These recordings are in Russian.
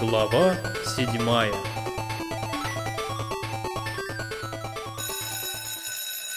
Глава седьмая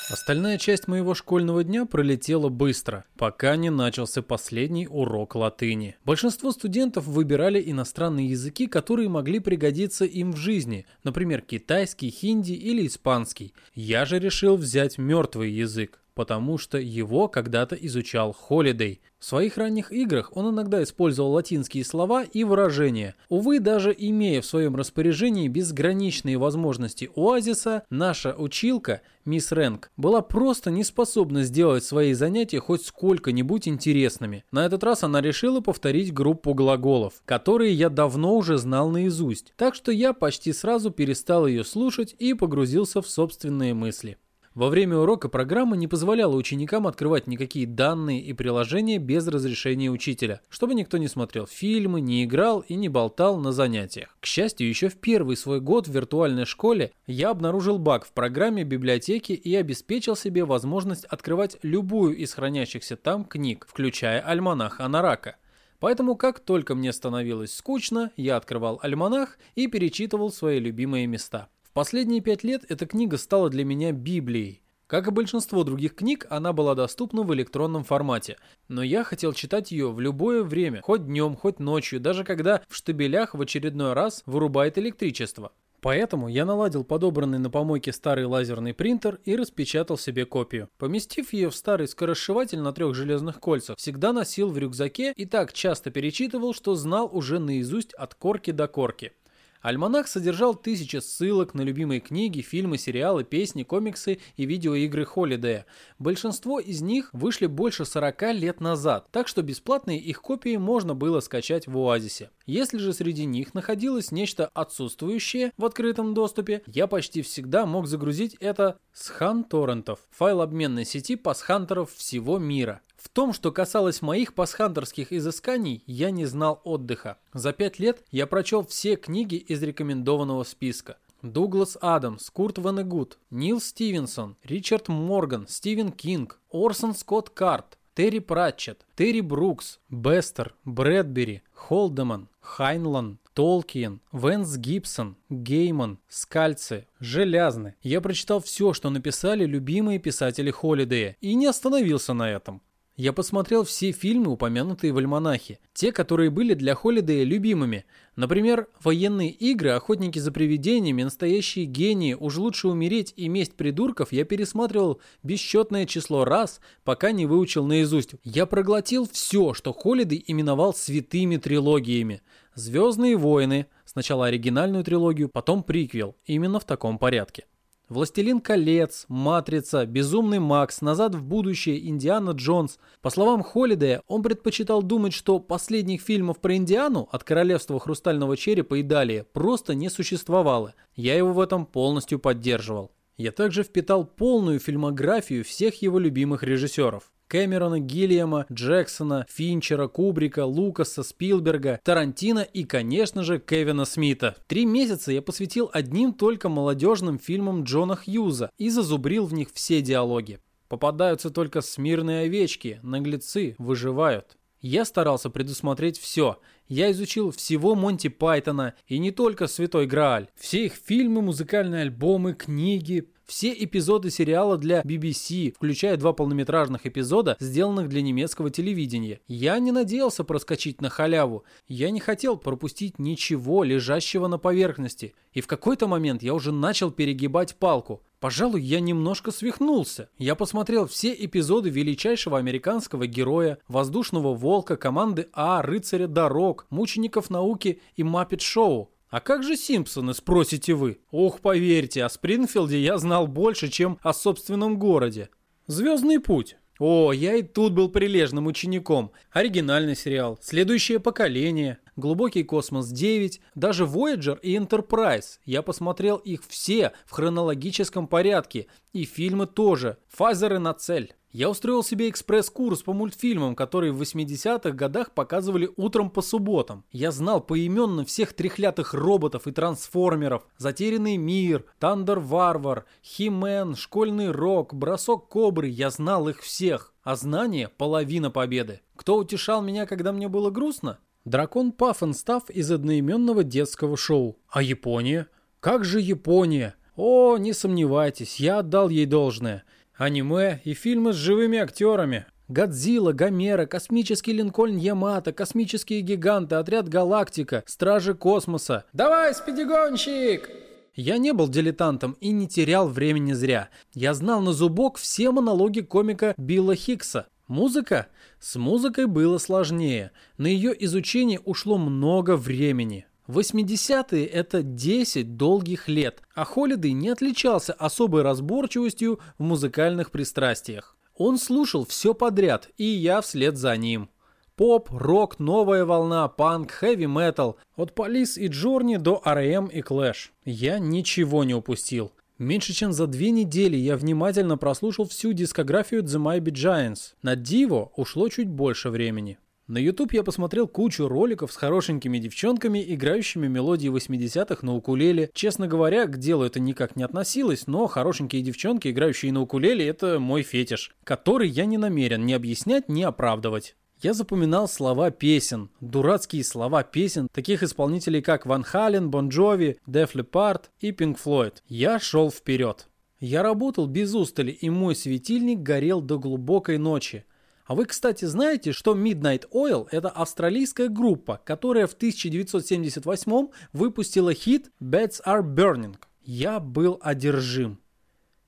Остальная часть моего школьного дня пролетела быстро, пока не начался последний урок латыни. Большинство студентов выбирали иностранные языки, которые могли пригодиться им в жизни, например, китайский, хинди или испанский. Я же решил взять мертвый язык потому что его когда-то изучал Холидей. В своих ранних играх он иногда использовал латинские слова и выражения. Увы, даже имея в своем распоряжении безграничные возможности Оазиса, наша училка, мисс Рэнк, была просто не способна сделать свои занятия хоть сколько-нибудь интересными. На этот раз она решила повторить группу глаголов, которые я давно уже знал наизусть, так что я почти сразу перестал ее слушать и погрузился в собственные мысли. Во время урока программа не позволяла ученикам открывать никакие данные и приложения без разрешения учителя, чтобы никто не смотрел фильмы, не играл и не болтал на занятиях. К счастью, еще в первый свой год в виртуальной школе я обнаружил баг в программе библиотеки и обеспечил себе возможность открывать любую из хранящихся там книг, включая альманах Анарака. Поэтому, как только мне становилось скучно, я открывал альманах и перечитывал свои любимые места. Последние пять лет эта книга стала для меня Библией. Как и большинство других книг, она была доступна в электронном формате, но я хотел читать ее в любое время, хоть днем, хоть ночью, даже когда в штабелях в очередной раз вырубает электричество. Поэтому я наладил подобранный на помойке старый лазерный принтер и распечатал себе копию. Поместив ее в старый скоросшиватель на трех железных кольцах, всегда носил в рюкзаке и так часто перечитывал, что знал уже наизусть от корки до корки. Альманах содержал тысячи ссылок на любимые книги, фильмы, сериалы, песни, комиксы и видеоигры Холидея. Большинство из них вышли больше 40 лет назад, так что бесплатные их копии можно было скачать в Оазисе. Если же среди них находилось нечто отсутствующее в открытом доступе, я почти всегда мог загрузить это с хан-торрентов, файл обменной сети пасхантеров всего мира. В том, что касалось моих пасхантерских изысканий, я не знал отдыха. За пять лет я прочел все книги из рекомендованного списка. Дуглас Адамс, Курт Воннегут, Нил Стивенсон, Ричард Морган, Стивен Кинг, Орсон Скотт Кард, Терри Пратчетт, Терри Брукс, Бестер, Брэдбери, Холдеман, Хайнлайн, Толкиен, Вэнс, Гибсон, Гейман, Скальци, Желязны. Я прочитал все, что написали любимые писатели Холидея, и не остановился на этом. Я посмотрел все фильмы, упомянутые в альманахе, те, которые были для Холидея любимыми. Например, военные игры, охотники за привидениями, настоящие гении, уж лучше умереть и месть придурков я пересматривал бесчетное число раз, пока не выучил наизусть. Я проглотил все, что Холидей именовал святыми трилогиями. «Звездные войны», сначала оригинальную трилогию, потом приквел, именно в таком порядке. «Властелин колец», «Матрица», «Безумный Макс», «Назад в будущее», «Индиана Джонс». По словам Холидея, он предпочитал думать, что последних фильмов про Индиану от «Королевства хрустального черепа» и далее просто не существовало. Я его в этом полностью поддерживал. Я также впитал полную фильмографию всех его любимых режиссеров. Кэмерона, Гиллиама, Джексона, Финчера, Кубрика, Лукаса, Спилберга, Тарантино и, конечно же, Кевина Смита. Три месяца я посвятил одним только молодежным фильмам Джона Хьюза и зазубрил в них все диалоги. Попадаются только смирные овечки, наглецы выживают. Я старался предусмотреть все. Я изучил всего Монти Пайтона и не только Святой Грааль. Все их фильмы, музыкальные альбомы, книги, все эпизоды сериала для BBC, включая два полнометражных эпизода, сделанных для немецкого телевидения. Я не надеялся проскочить на халяву. Я не хотел пропустить ничего, лежащего на поверхности. И в какой-то момент я уже начал перегибать палку. Пожалуй, я немножко свихнулся. Я посмотрел все эпизоды величайшего американского героя, воздушного волка, команды А, рыцаря дорог, мучеников науки и Маппет Шоу. А как же Симпсоны, спросите вы? Ох, поверьте, о Спрингфилде я знал больше, чем о собственном городе. Звездный путь. О, я и тут был прилежным учеником. Оригинальный сериал, следующее поколение, Глубокий космос 9, даже Voyager и Enterprise. Я посмотрел их все в хронологическом порядке. И фильмы тоже. Фазеры на цель. Я устроил себе экспресс-курс по мультфильмам, которые в 80-х годах показывали утром по субботам. Я знал поименно всех треклятых роботов и трансформеров, Затерянный мир, Тандарр-варвар, Хи-Мен, Школьный рок, Бросок Кобры, я знал их всех. А знание – половина победы. Кто утешал меня, когда мне было грустно? Дракон Паффенстафф из одноименного детского шоу. А Япония? Как же Япония? О, не сомневайтесь, я отдал ей должное. Аниме и фильмы с живыми актерами. Годзилла, Гомера, космический Линкольн Ямато, космические гиганты, отряд Галактика, Стражи Космоса. Давай, спидигонщик! Я не был дилетантом и не терял времени зря. Я знал на зубок все монологи комика Билла Хикса. Музыка? С музыкой было сложнее. На ее изучение ушло много времени. 80-е – это 10 долгих лет, а Холидей не отличался особой разборчивостью в музыкальных пристрастиях. Он слушал все подряд, и я вслед за ним. Поп, рок, новая волна, панк, хэви-метал. От Police и Джорни до R.E.M. и Clash. Я ничего не упустил. Меньше чем за две недели я внимательно прослушал всю дискографию The Mighty Giants. На Диво ушло чуть больше времени. На YouTube я посмотрел кучу роликов с хорошенькими девчонками, играющими мелодии 80-х на укулеле. Честно говоря, к делу это никак не относилось, но хорошенькие девчонки, играющие на укулеле, это мой фетиш, который я не намерен ни объяснять, ни оправдывать. Я запоминал слова песен, дурацкие слова песен, таких исполнителей как Ван Хален, Бон Джови, Деф Лепард и Пинк Флойд. Я шел вперед. Я работал без устали, и мой светильник горел до глубокой ночи. А вы, кстати, знаете, что Midnight Oil – это австралийская группа, которая в 1978 выпустила хит Beds Are Burning. Я был одержим.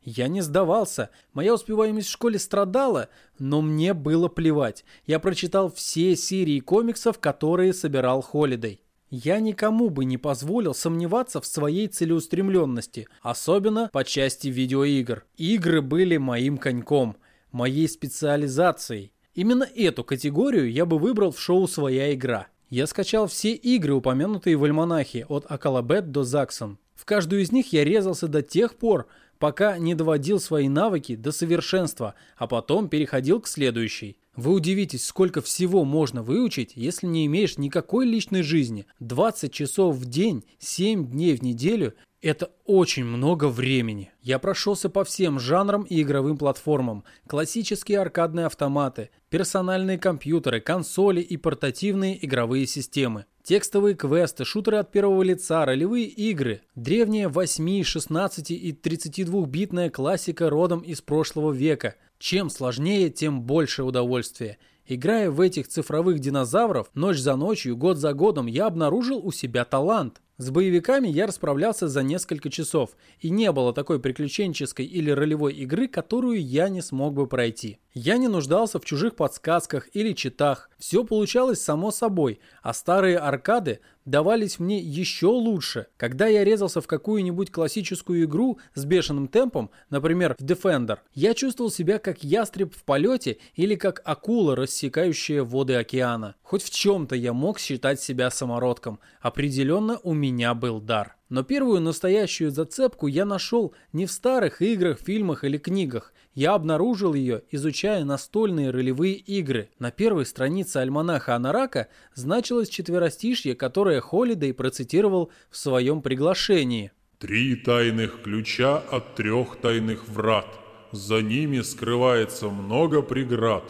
Я не сдавался. Моя успеваемость в школе страдала, но мне было плевать. Я прочитал все серии комиксов, которые собирал Холидей. Я никому бы не позволил сомневаться в своей целеустремленности, особенно по части видеоигр. Игры были моим коньком, моей специализацией. Именно эту категорию я бы выбрал в шоу «Своя игра». Я скачал все игры, упомянутые в альманахе, от Акалабет до Заксон. В каждую из них я резался до тех пор, пока не доводил свои навыки до совершенства, а потом переходил к следующей. Вы удивитесь, сколько всего можно выучить, если не имеешь никакой личной жизни. 20 часов в день, 7 дней в неделю – это очень много времени. Я прошелся по всем жанрам и игровым платформам. Классические аркадные автоматы, персональные компьютеры, консоли и портативные игровые системы. Текстовые квесты, шутеры от первого лица, ролевые игры, древняя 8, 16 и 32-битная классика родом из прошлого века. Чем сложнее, тем больше удовольствия. Играя в этих цифровых динозавров, ночь за ночью, год за годом, я обнаружил у себя талант. С боевиками я расправлялся за несколько часов, и не было такой приключенческой или ролевой игры, которую я не смог бы пройти. Я не нуждался в чужих подсказках или читах, все получалось само собой, а старые аркады давались мне еще лучше. Когда я резался в какую-нибудь классическую игру с бешеным темпом, например, в Defender, я чувствовал себя как ястреб в полете или как акула, рассекающая воды океана. Хоть в чем-то я мог считать себя самородком. Определенно у меня был дар. Но первую настоящую зацепку я нашел не в старых играх, фильмах или книгах. Я обнаружил ее, изучая настольные ролевые игры. На первой странице альманаха Анарака значилось четверостишье, которое Холидей процитировал в своем приглашении. «Три тайных ключа от трех тайных врат. За ними скрывается много преград.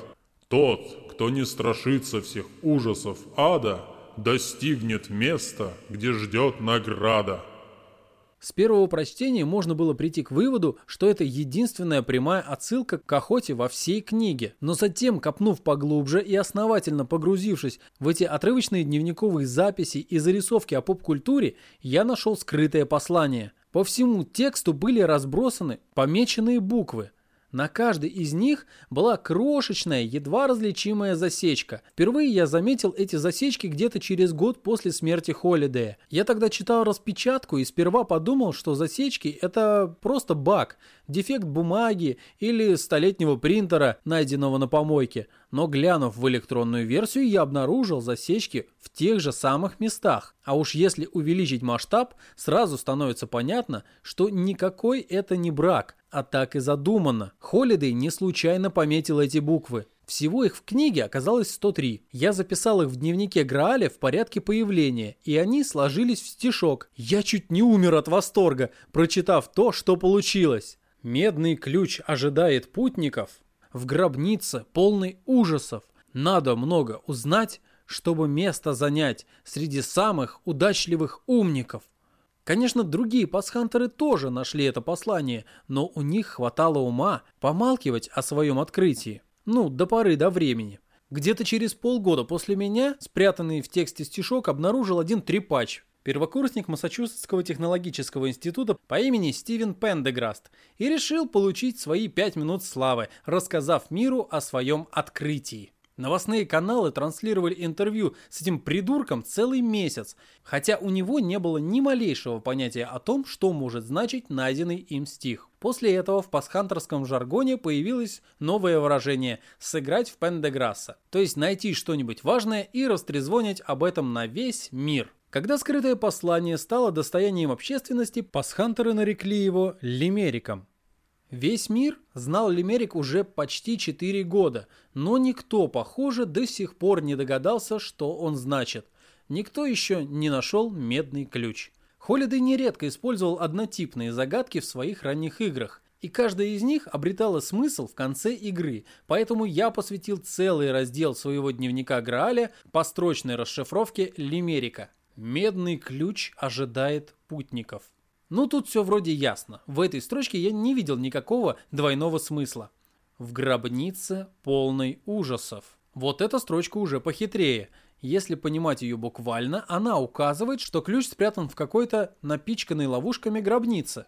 Тот, кто не страшится всех ужасов ада, достигнет места, где ждет награда». С первого прочтения можно было прийти к выводу, что это единственная прямая отсылка к охоте во всей книге. Но затем, копнув поглубже и основательно погрузившись в эти отрывочные дневниковые записи и зарисовки о поп-культуре, я нашел скрытое послание. По всему тексту были разбросаны помеченные буквы – на каждой из них была крошечная, едва различимая засечка. Впервые я заметил эти засечки где-то через год после смерти Холидея. Я тогда читал распечатку и сперва подумал, что засечки это просто баг, дефект бумаги или столетнего принтера, найденного на помойке. Но глянув в электронную версию, я обнаружил засечки в тех же самых местах. А уж если увеличить масштаб, сразу становится понятно, что никакой это не брак, а так и задумано. Холидей не случайно пометил эти буквы. Всего их в книге оказалось 103. Я записал их в дневнике Грааля в порядке появления, и они сложились в стишок. Я чуть не умер от восторга, прочитав то, что получилось. Медный ключ ожидает путников в гробнице, полной ужасов. Надо много узнать, чтобы место занять среди самых удачливых умников. Конечно, другие пасхантеры тоже нашли это послание, но у них хватало ума помалкивать о своем открытии. Ну, до поры до времени. Где-то через полгода после меня спрятанный в тексте стишок обнаружил один трепач, первокурсник Массачусетского технологического института по имени Стивен Пендеграст, и решил получить свои пять минут славы, рассказав миру о своем открытии. Новостные каналы транслировали интервью с этим придурком целый месяц, хотя у него не было ни малейшего понятия о том, что может значить найденный им стих. После этого в пасхантерском жаргоне появилось новое выражение «сыграть в Пендеграсса», то есть найти что-нибудь важное и растрезвонить об этом на весь мир. Когда скрытое послание стало достоянием общественности, пасхантеры нарекли его «лимериком», Весь мир знал Лимерик уже почти 4 года, но никто, похоже, до сих пор не догадался, что он значит. Никто еще не нашел медный ключ. Холидей нередко использовал однотипные загадки в своих ранних играх, и каждая из них обретала смысл в конце игры, поэтому я посвятил целый раздел своего дневника Грааля построчной расшифровке Лимерика. Медный ключ ожидает путников. Ну, тут все вроде ясно. В этой строчке я не видел никакого двойного смысла. В гробнице полной ужасов. Вот эта строчка уже похитрее. Если понимать ее буквально, она указывает, что ключ спрятан в какой-то напичканной ловушками гробнице.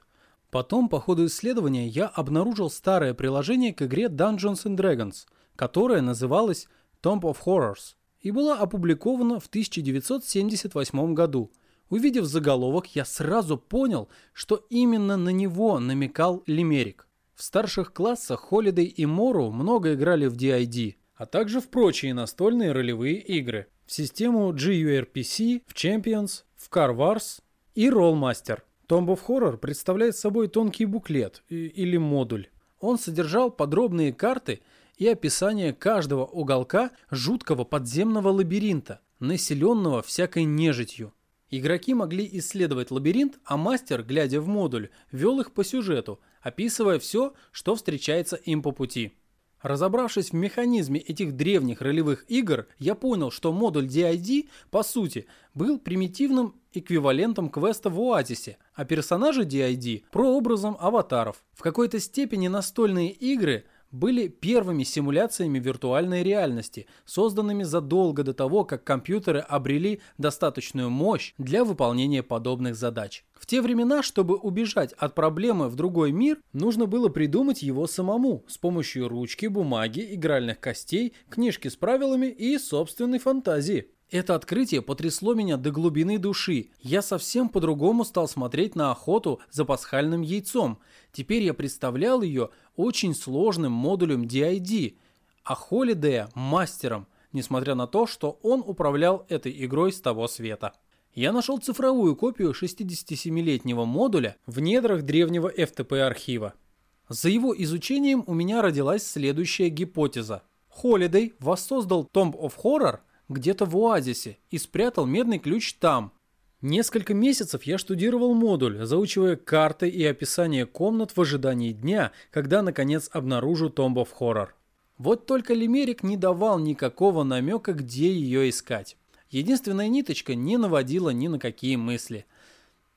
Потом, по ходу исследования, я обнаружил старое приложение к игре Dungeons and Dragons, которое называлось Tomb of Horrors и была опубликована в 1978 году – Увидев заголовок, я сразу понял, что именно на него намекал Лимерик. В старших классах Холидей и Мору много играли в D.I.D., а также в прочие настольные ролевые игры. В систему GURPC, в Champions, в Car Wars и Rollmaster. Tomb of Horror представляет собой тонкий буклет или модуль. Он содержал подробные карты и описание каждого уголка жуткого подземного лабиринта, населенного всякой нежитью. Игроки могли исследовать лабиринт, а мастер, глядя в модуль, вел их по сюжету, описывая все, что встречается им по пути. Разобравшись в механизме этих древних ролевых игр, я понял, что модуль DID, по сути, был примитивным эквивалентом квеста в Оазисе, а персонажи DID – прообразом аватаров. В какой-то степени настольные игры – были первыми симуляциями виртуальной реальности, созданными задолго до того, как компьютеры обрели достаточную мощь для выполнения подобных задач. В те времена, чтобы убежать от проблемы в другой мир, нужно было придумать его самому с помощью ручки, бумаги, игральных костей, книжки с правилами и собственной фантазии. Это открытие потрясло меня до глубины души. Я совсем по-другому стал смотреть на охоту за пасхальным яйцом. Теперь я представлял ее очень сложным модулем DID, а Холидея – мастером, несмотря на то, что он управлял этой игрой с того света. Я нашел цифровую копию 67-летнего модуля в недрах древнего FTP-архива. За его изучением у меня родилась следующая гипотеза. Холидей воссоздал Tomb of Horror – где-то в оазисе и спрятал медный ключ там. Несколько месяцев я штудировал модуль, заучивая карты и описание комнат в ожидании дня, когда наконец обнаружу Tomb of Horror. Вот только Лимерик не давал никакого намека, где ее искать. Единственная ниточка не наводила ни на какие мысли.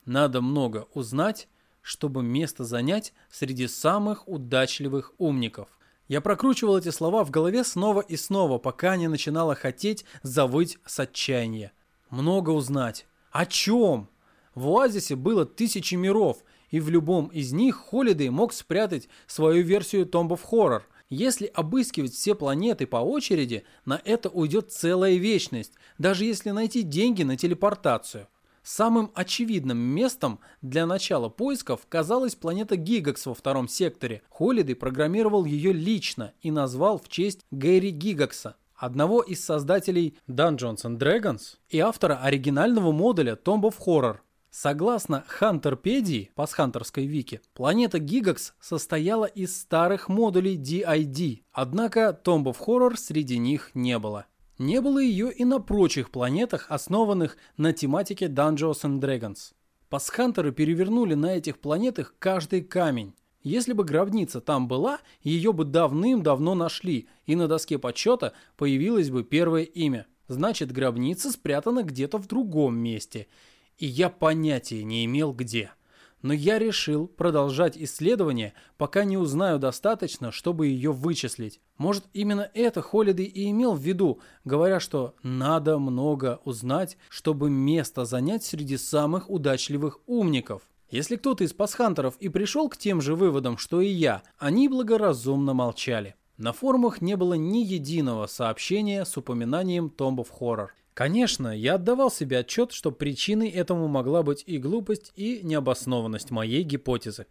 Надо много узнать, чтобы место занять среди самых удачливых умников. Я прокручивал эти слова в голове снова и снова, пока не начинала хотеть завыть с отчаяния. Много узнать. О чем? В Оазисе было тысячи миров, и в любом из них Холидей мог спрятать свою версию Tomb of Horror. Если обыскивать все планеты по очереди, на это уйдет целая вечность, даже если найти деньги на телепортацию. Самым очевидным местом для начала поисков казалась планета Гигакс во втором секторе. Холидей программировал ее лично и назвал в честь Гэри Гигакса, одного из создателей Dungeons and Dragons и автора оригинального модуля Tomb of Horror. Согласно Хантерпедии, пасхантерской вики, планета Гигакс состояла из старых модулей DID, однако Tomb of Horror среди них не было. Не было ее и на прочих планетах, основанных на тематике Dungeons and Dragons. Пасхантеры перевернули на этих планетах каждый камень. Если бы гробница там была, ее бы давным-давно нашли, и на доске подсчета появилось бы первое имя. Значит, гробница спрятана где-то в другом месте. И я понятия не имел где. Но я решил продолжать исследование, пока не узнаю достаточно, чтобы ее вычислить. Может, именно это Холлиды и имел в виду, говоря, что надо много узнать, чтобы место занять среди самых удачливых умников. Если кто-то из пасхантеров и пришел к тем же выводам, что и я, они благоразумно молчали. На форумах не было ни единого сообщения с упоминанием Tomb of Horror. Конечно, я отдавал себе отчет, что причиной этому могла быть и глупость, и необоснованность моей гипотезы.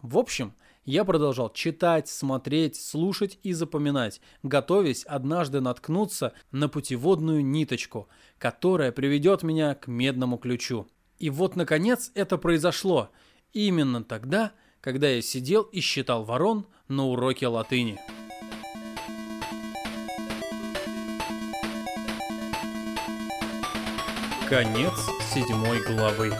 В общем, я продолжал читать, смотреть, слушать и запоминать, готовясь однажды наткнуться на путеводную ниточку, которая приведет меня к медному ключу. И вот, наконец, это произошло. Именно тогда, когда я сидел и считал ворон на уроке латыни. Конец седьмой главы.